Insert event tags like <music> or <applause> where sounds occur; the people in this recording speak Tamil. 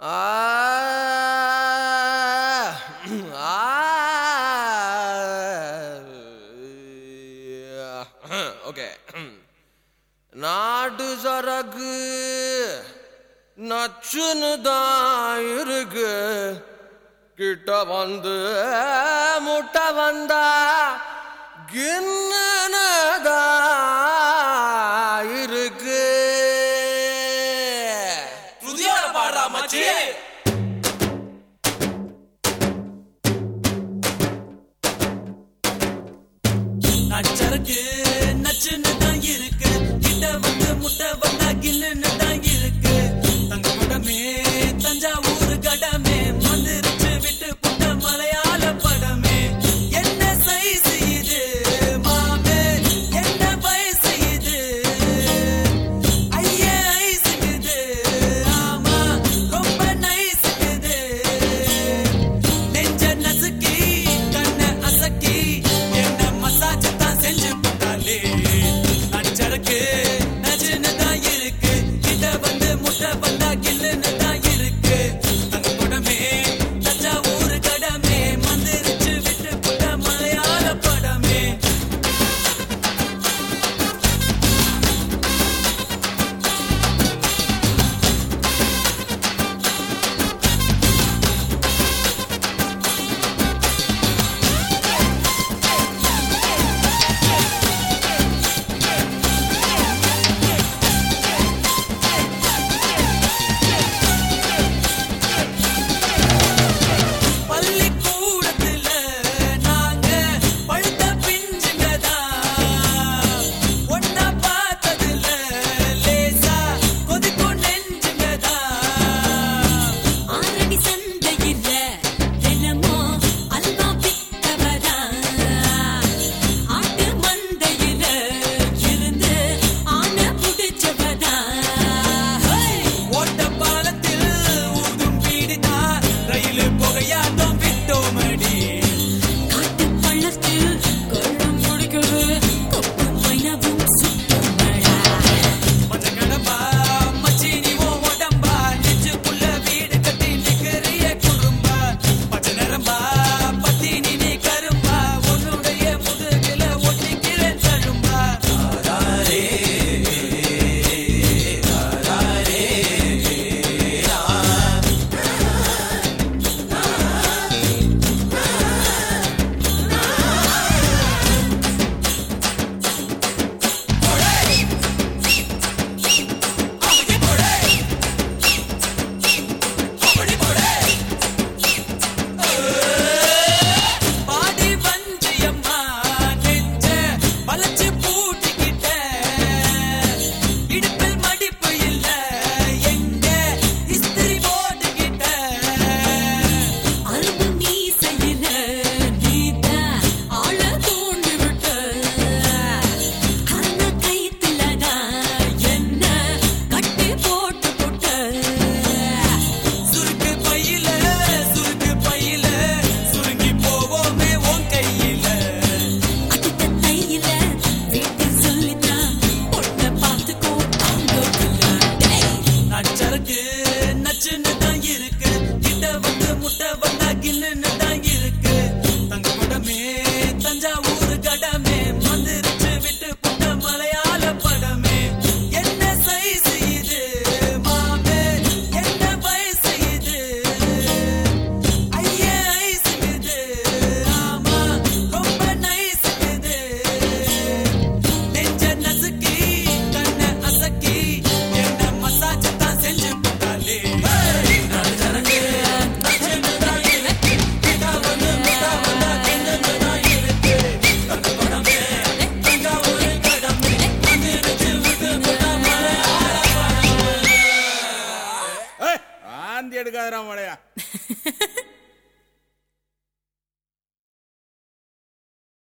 Ah, ah, ah, ஓகே நாடு சரகு நச்சுன்னு தான் இருக்கு. கிட்ட வந்து முட்டை வந்தா கின்னு ஆட்சி நச்சருக்கு நச்சுன்னு தான் இருக்கு கிட்ட வந்து முட்டை வந்தா கில்லுன்னு again. legend எடுக்காதரா மழையா <laughs>